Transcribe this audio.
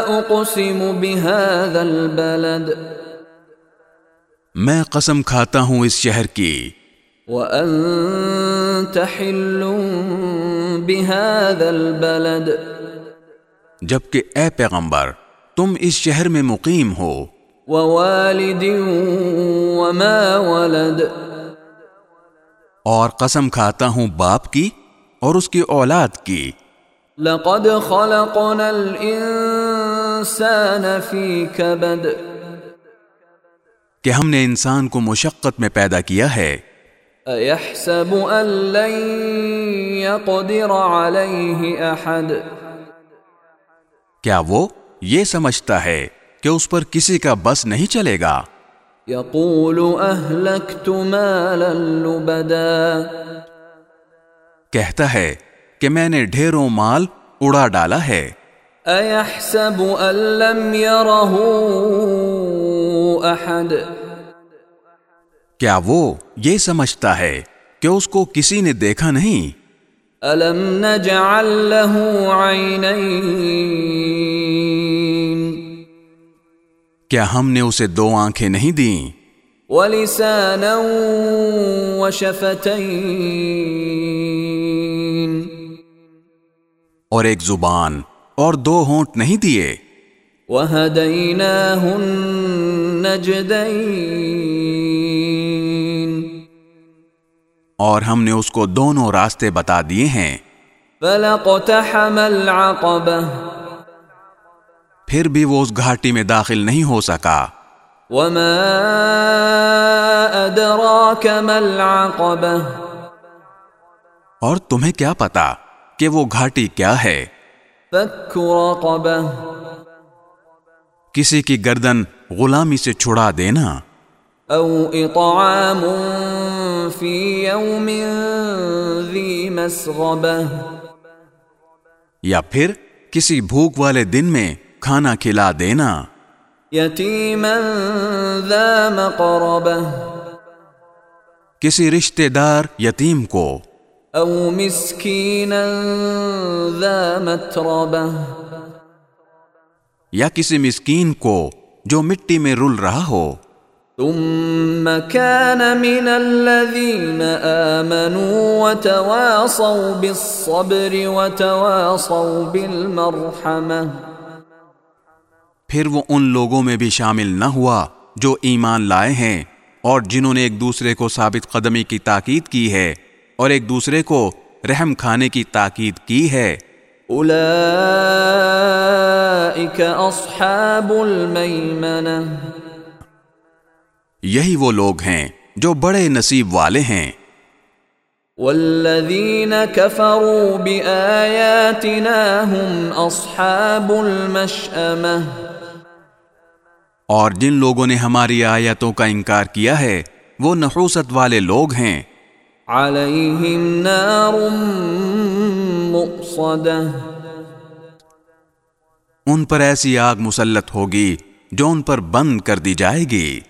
اقسم بهذا البلد. میں قسم کھاتا ہوں اس شہر کی۔ وانت حل بهذا البلد. جبکہ اے پیغمبر تم اس شہر میں مقیم ہو۔ ووالد وما ولد. اور قسم کھاتا ہوں باپ کی اور اس کی اولاد کی۔ لقد خلقنا الانسان في كبد. کہ ہم نے انسان کو مشقت میں پیدا کیا ہے۔ ايحسب ان لن يقدر عليه احد کیا وہ یہ سمجھتا ہے کہ اس پر کسی کا بس نہیں چلے گا؟ يقول اهلكت مالا لبدا. کہتا ہے کہ میں نے ڈھیروں مال اڑا ڈالا ہے۔ ايحسب ان لم يره احد کیا وہ یہ سمجھتا ہے کہ اس کو کسی نے دیکھا نہیں؟ الم نجعل له عينين کیا ہم نے اسے دو آنکھیں نہیں دیں؟ ولسانا وشفتين اور ایک زبان اور دو ہونٹ نہیں دیے۔ وهديناه النجدين اور ہم نے اس کو دونوں راستے بتا دیے ہیں۔ فلقتحم العقبة پھر بھی وہ اس گھاٹی میں داخل نہیں ہو سکا۔ وما أدراك ما العقبة اور تمہیں کیا پتا کہ وہ گھاٹی کیا ہے؟ کسی کی گردن غلامی سے چھڑا دینا۔ أو إطعام في يوم ذي مسغبة یا پھر کسی بھوک والے دن میں کھانا کھلا دینا۔ يتيما ذا مقربة کسی رشتہ دار یتیم کو۔ أو مسكينا ذا متربة. یا کسی مسکین کو جو مٹی میں رل رہا ہو۔ ثم كان من الذين آمنوا وتواصوا بالصبر وتواصوا بالمرحمة. پھر وہ ان لوگوں میں بھی شامل نہ ہوا جو ایمان لائے ہیں اور جنہوں نے ایک دوسرے کو ثابت قدمی کی تاکید کی ہے۔ اور ایک دوسرے کو رحم کھانے کی تاکید کی ہے۔ أولئك أصحاب الميمنة یہی وہ لوگ ہیں جو بڑے نصیب والے ہیں۔ والذين كفروا بآياتنا هم أصحاب المشأمة اور جن لوگوں نے ہماری آیتوں کا انکار کیا ہے وہ نحوست والے لوگ ہیں۔ عليهم نار مؤصدة ان پر ایسی آگ مسلط ہوگی جو ان پر بند کر دی جائے گی۔